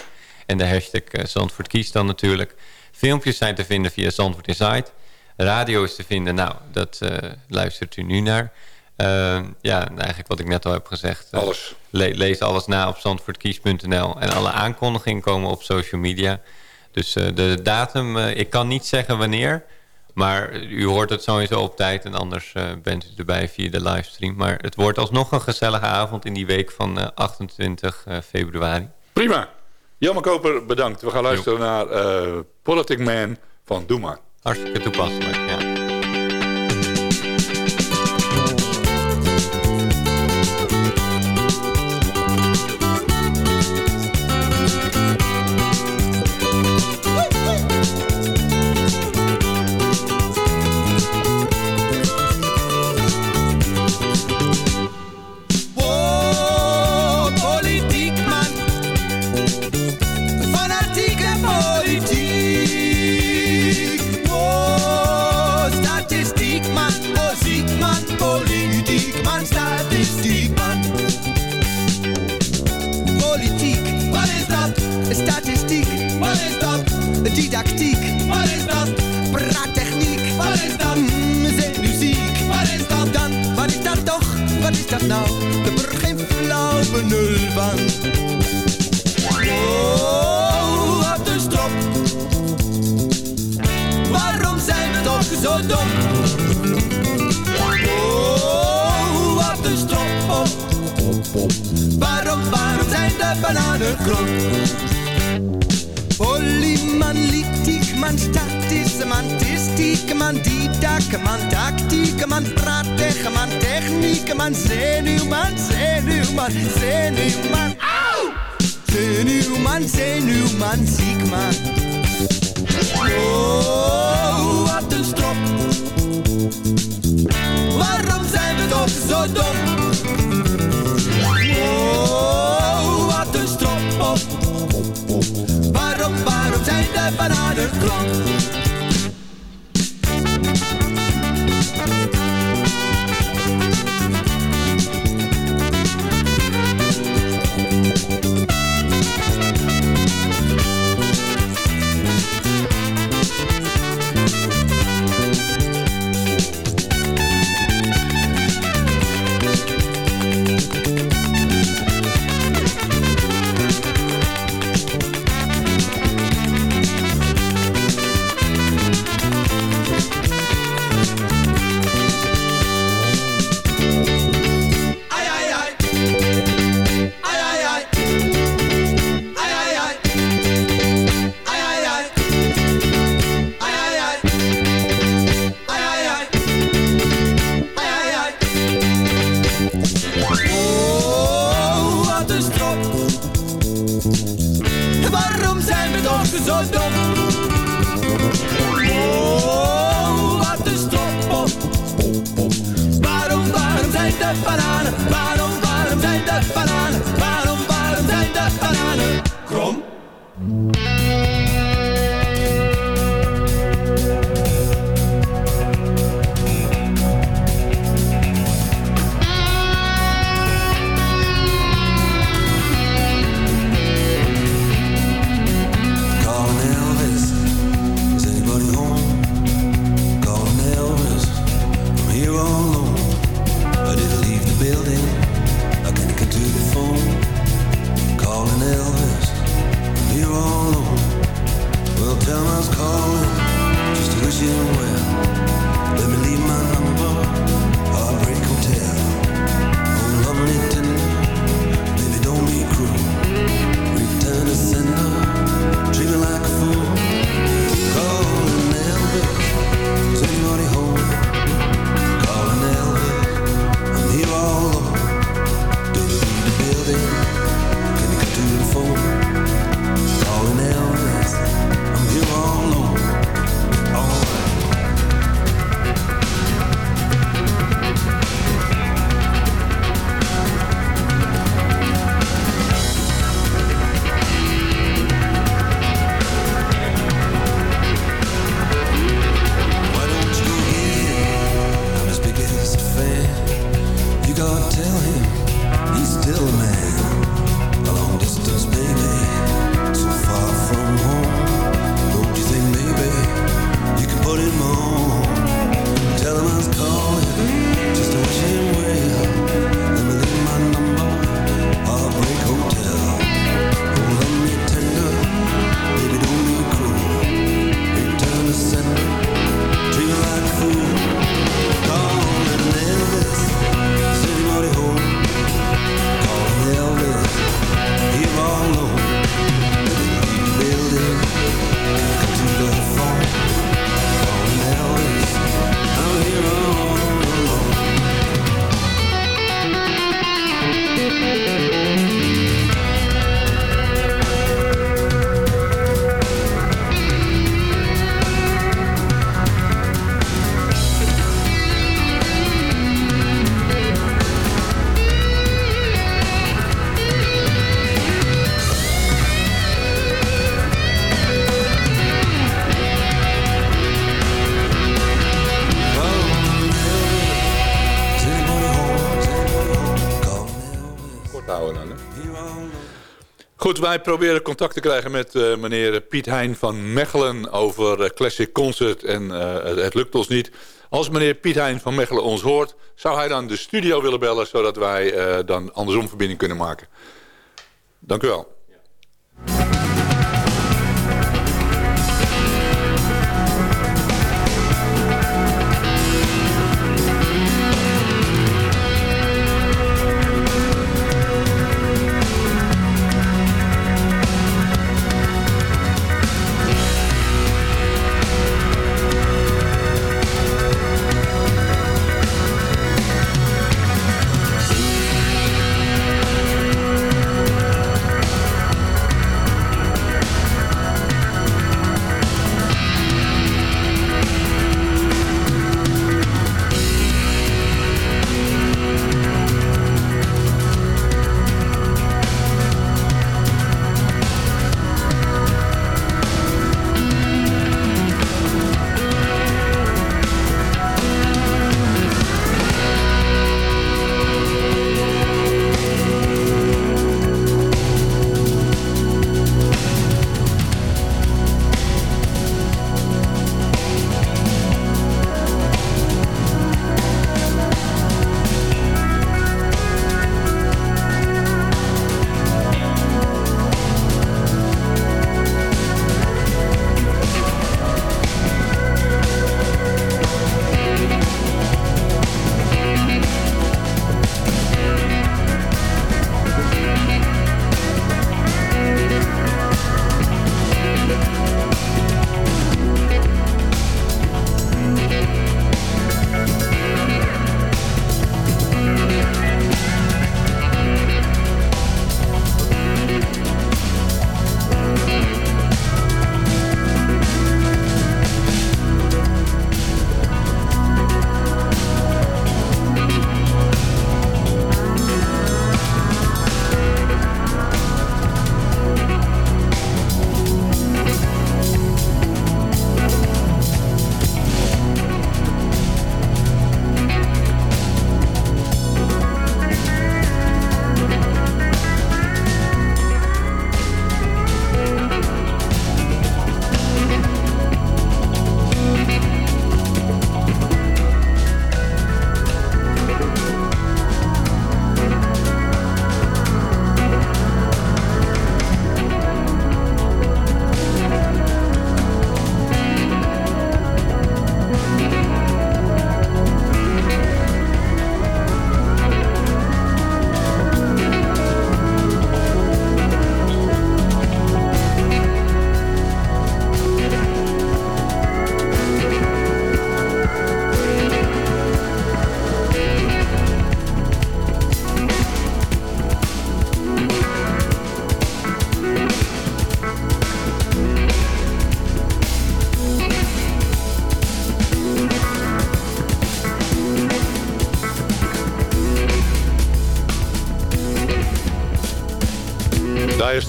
En de hashtag Zandvoort kiest dan natuurlijk. Filmpjes zijn te vinden via Zandvoort Insight. Radio is te vinden. Nou, dat luistert u nu naar. ja, eigenlijk wat ik net al heb gezegd. alles. lees alles na op zandvoortkies.nl. En alle aankondigingen komen op social media. Dus uh, de datum, uh, ik kan niet zeggen wanneer. Maar u hoort het sowieso op tijd en anders uh, bent u erbij via de livestream. Maar het wordt alsnog een gezellige avond in die week van 28 februari. Prima. Jelmer Koper, bedankt. We gaan luisteren jo. naar Politic Man van Doe Maar. Hartstikke toepasselijk, ja. Van. Oh, wat een strop. Waarom zijn we toch zo dom? Oh, wat een strop. Waarom, waarom zijn de bananen krom? Polyman, lithiek, man, statisch, man, tistiek, man, didak, man, tactiek, man, praatech, man, techniek, man, zenuwman, zenuwman, zenuwman, auw! Zenuwman, zenuwman, ziek man. Oh, wat een strop. Waarom zijn we toch zo dom? Oh, wat een strop. Waarom, waarom zijn de bananen krom? Wij proberen contact te krijgen met eh, meneer Piet Hein van Mechelen over eh, Classic Concert. En eh, het, het lukt ons niet. Als meneer Piet Hein van Mechelen ons hoort, zou hij dan de studio willen bellen... zodat wij dan andersom verbinding kunnen maken. Dank u wel.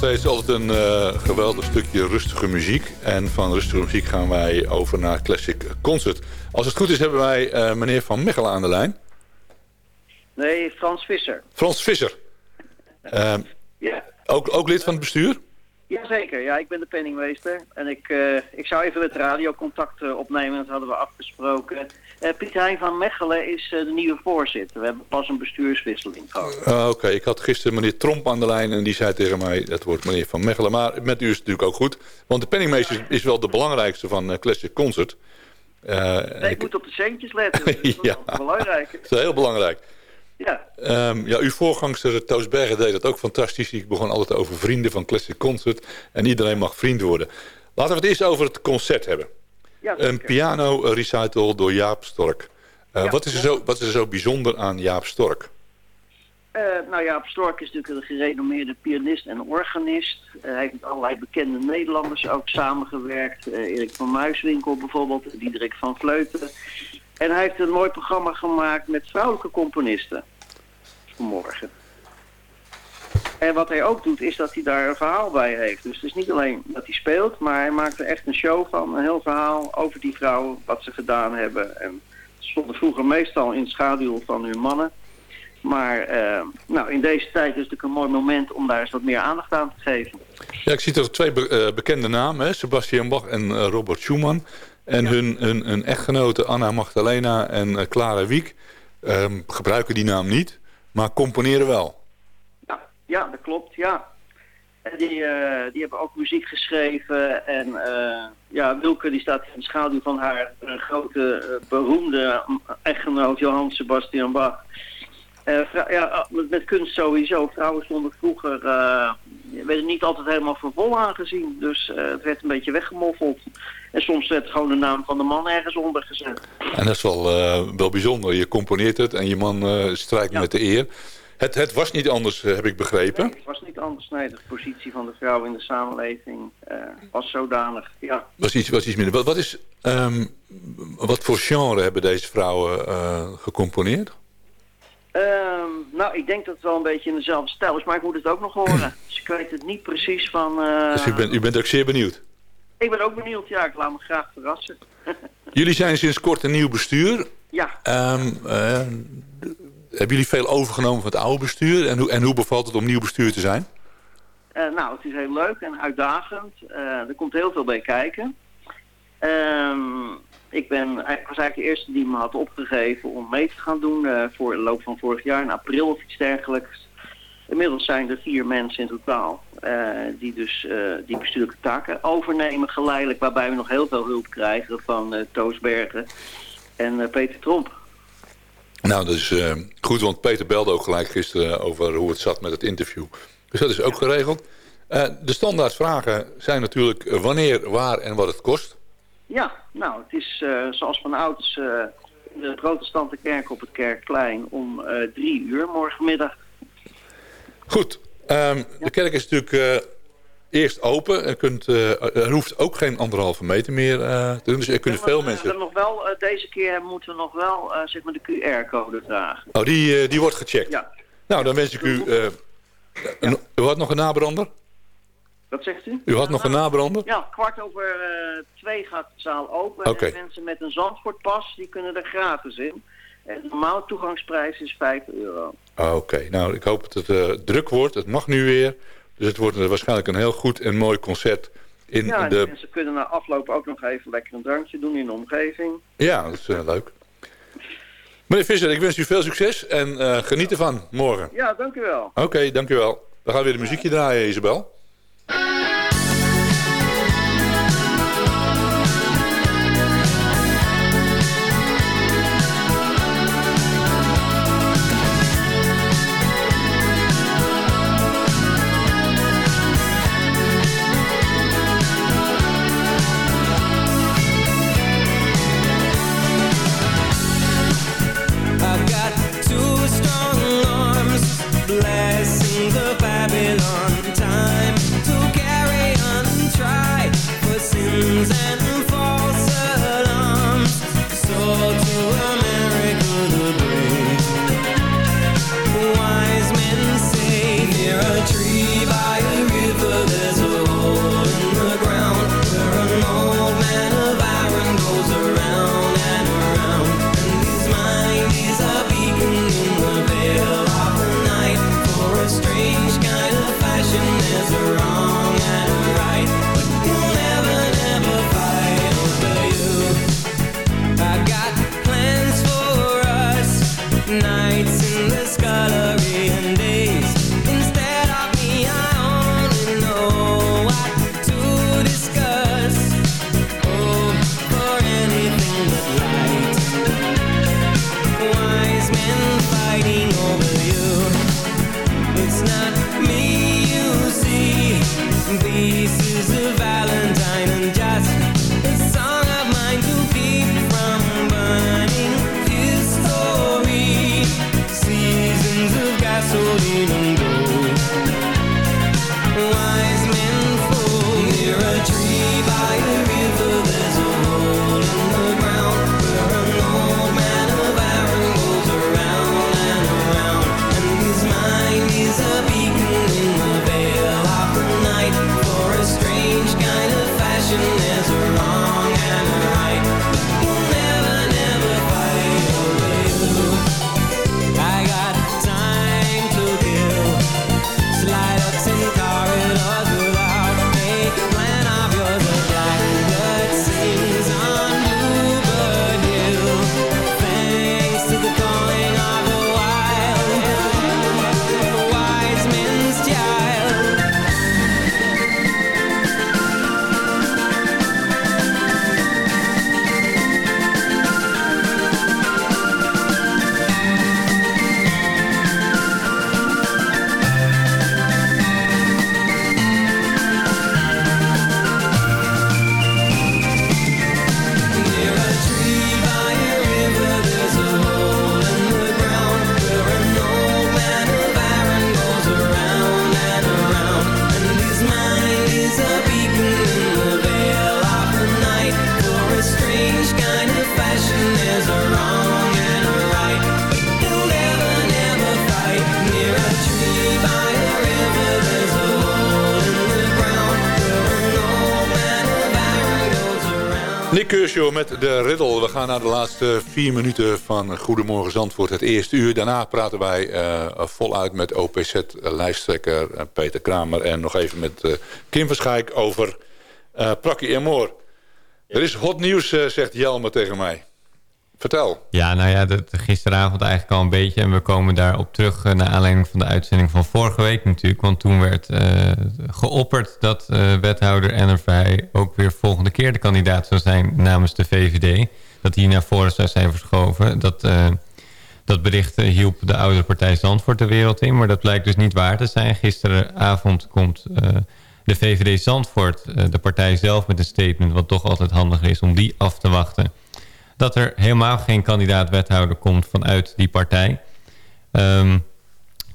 Steeds altijd een eh, geweldig stukje rustige muziek. En van rustige muziek gaan wij over naar Classic Concert. Als het goed is hebben wij eh, meneer Van Mechelen aan de lijn. Nee, Frans Visser. Frans Visser. [laughs] Ehm, Ja. ook, ook lid van het bestuur? Jazeker, ja, ik ben de penningmeester. En ik, eh, ik zou even het radiocontact eh, opnemen, dat hadden we afgesproken. Eh Piet Hein van Mechelen is de nieuwe voorzitter. We hebben pas een bestuurswisseling gehad. Ah, Oké, ik had gisteren meneer Tromp aan de lijn en die zei tegen mij... dat wordt meneer Van Mechelen, maar met u is het natuurlijk ook goed. Want de penningmeester is wel de belangrijkste van Classic Concert. Nee, ik moet op de centjes letten, [laughs] dat is ja, belangrijk. dat is heel belangrijk. Ja, Ehm, ja, uw voorgangster Toos Bergen deed dat ook fantastisch. Die begon altijd over vrienden van Classic Concert. En iedereen mag vriend worden. Laten we het eerst over het concert hebben. ja Een piano recital door Jaap Stork. Eh, Ja, wat, is er zo, wat is er zo bijzonder aan Jaap Stork? Eh, nou ja, Stork is natuurlijk een gerenommeerde pianist en organist. Eh, hij heeft met allerlei bekende Nederlanders ook samengewerkt. Erik van Muiswinkel bijvoorbeeld, Diederik van Vleuten. En hij heeft een mooi programma gemaakt met vrouwelijke componisten. Vanmorgen. En wat hij ook doet, is dat hij daar een verhaal bij heeft. Dus het is niet alleen dat hij speelt, maar hij maakt er echt een show van. Een heel verhaal over die vrouwen, wat ze gedaan hebben. En ze stonden vroeger meestal in schaduw van hun mannen. Maar eh, nou, in deze tijd is het natuurlijk een mooi moment om daar eens wat meer aandacht aan te geven. Ja, ik zie toch twee eh, bekende namen. Hè? Sebastian Bach en eh, Robert Schumann. En hun, hun, hun echtgenoten Anna Magdalena en eh, Clara Wiek... ehm, gebruiken die naam niet, maar componeren wel. Ja, dat klopt, ja. En die, eh, die hebben ook muziek geschreven. En eh, ja, Wilke die staat in de schaduw van haar grote, beroemde echtgenoot Johann Sebastian Bach. Eh, ja, met, met kunst sowieso. Vrouwen stonden vroeger, eh werden niet altijd helemaal voor vol aangezien. Dus eh, het werd een beetje weggemoffeld. En soms werd gewoon de naam van de man ergens onder gezet. En dat is wel, eh, wel bijzonder. Je componeert het en je man eh, strijkt met de eer. Het, het was niet anders, eh, heb ik begrepen. Het was niet anders, nee. De positie van de vrouw in de samenleving eh, was zodanig, ja. Was iets, was iets minder. Wat, wat, is, ehm, wat voor genre hebben deze vrouwen eh, gecomponeerd? Ehm, nou, ik denk dat het wel een beetje in dezelfde stijl is, maar ik moet het ook nog horen. [clears throat] Dus ik weet het niet precies van... eh, Dus u bent, u bent ook zeer benieuwd. Ik ben ook benieuwd, ja. Ik laat me graag verrassen. [laughs] Jullie zijn sinds kort een nieuw bestuur. ja, Ehm, eh, hebben jullie veel overgenomen van het oude bestuur? En hoe, en hoe bevalt het om nieuw bestuur te zijn? eh, nou, het is heel leuk en uitdagend. Er komt heel veel bij kijken. Ehm, ik, ben, ik was eigenlijk de eerste die me had opgegeven om mee te gaan doen eh, voor de loop van vorig jaar, in april of iets dergelijks. Inmiddels zijn er vier mensen in totaal eh, die dus eh, die bestuurlijke taken overnemen geleidelijk, waarbij we nog heel veel hulp krijgen van eh Toos Bergen en eh, Peter Tromp. Nou, dat is eh, goed, want Peter belde ook gelijk gisteren over hoe het zat met het interview. Dus dat is ook geregeld. Eh, de standaardvragen zijn natuurlijk eh, wanneer, waar en wat het kost. Ja, nou, het is eh, zoals van ouds eh, de protestante kerk op het Kerkplein om eh, drie uur morgenmiddag. Goed, ehm, de kerk is natuurlijk eerst open. Er, kunt, er hoeft ook geen anderhalve meter meer te doen. Dus er kunnen veel We mensen... hebben nog wel, deze keer moeten we nog wel zeg maar de QR-code dragen. Oh, die, die wordt gecheckt. Ja. Nou, dan wens ik u... had nog een nabrander? Wat zegt u? U had nog een nabrander? Ja, kwart over eh, twee gaat de zaal open. En mensen met een Zandvoortpas, die kunnen er gratis in. En de normale toegangsprijs is 5 euro. Ah, Oké, nou ik hoop dat het eh, druk wordt. Het mag nu weer. Dus het wordt waarschijnlijk een heel goed en mooi concert in ja, en die de... mensen kunnen na afloop ook nog even lekker een drankje doen in de omgeving. Ja, dat is eh, leuk. Meneer Visser, ik wens u veel succes en eh, geniet ervan morgen. Ja, dank u wel. Oké, dank u wel. We gaan weer de muziekje draaien, Isabel. you [laughs] met de riddle. We gaan naar de laatste vier minuten van Goedemorgen Zandvoort. Het eerste uur. Daarna praten wij uh, voluit met OPZ-lijsttrekker uh, Peter Kramer... en nog even met uh, Kim Verschijk over uh, Prakkie en Moor. Er is hot nieuws, zegt Jelme tegen mij. Vertel. Ja, nou ja, dat, gisteravond eigenlijk al een beetje. En we komen daarop terug uh, naar aanleiding van de uitzending van vorige week natuurlijk. Want toen werd uh, geopperd dat uh, wethouder Ennervij ook weer volgende keer de kandidaat zou zijn namens de VVD. Dat hij naar voren zou zijn verschoven. Dat, dat bericht hielp de oude partij Zandvoort de wereld in. Maar dat blijkt dus niet waar te zijn. Gisteravond komt de VVD Zandvoort, de partij zelf, met een statement... wat toch altijd handig is om die af te wachten dat er helemaal geen kandidaat-wethouder komt vanuit die partij. Um,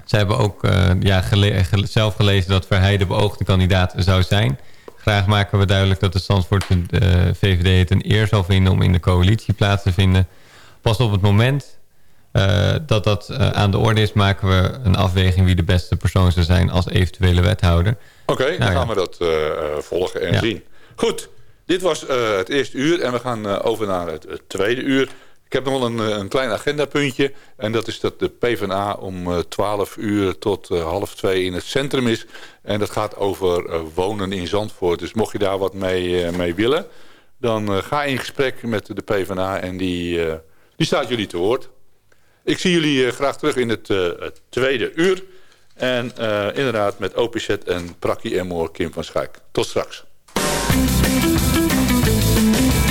ze hebben ook uh, ja, gele gele zelf gelezen dat Verheij de beoogde kandidaat zou zijn. Graag maken we duidelijk dat de Zandvoort de uh, VVD het een eer zal vinden om in de coalitie plaats te vinden. Pas op het moment uh, dat dat aan de orde is, maken we een afweging wie de beste persoon zou zijn als eventuele wethouder. Oké, okay, nou, dan gaan ja. we dat volgen en ja. zien. Goed, dit was uh, het eerste uur en we gaan uh, over naar het, tweede uur. Ik heb nog wel een, een klein agendapuntje. En dat is dat de PvdA om uh, 12 uur tot half 2 in het centrum is. En dat gaat over wonen in Zandvoort. Dus mocht je daar wat mee, mee willen... dan ga in gesprek met de PvdA en die, die staat jullie te woord. Ik zie jullie graag terug in het, het tweede uur. En inderdaad met OPZ en Prakkie en Moor Kim van Schaik. Tot straks. Thank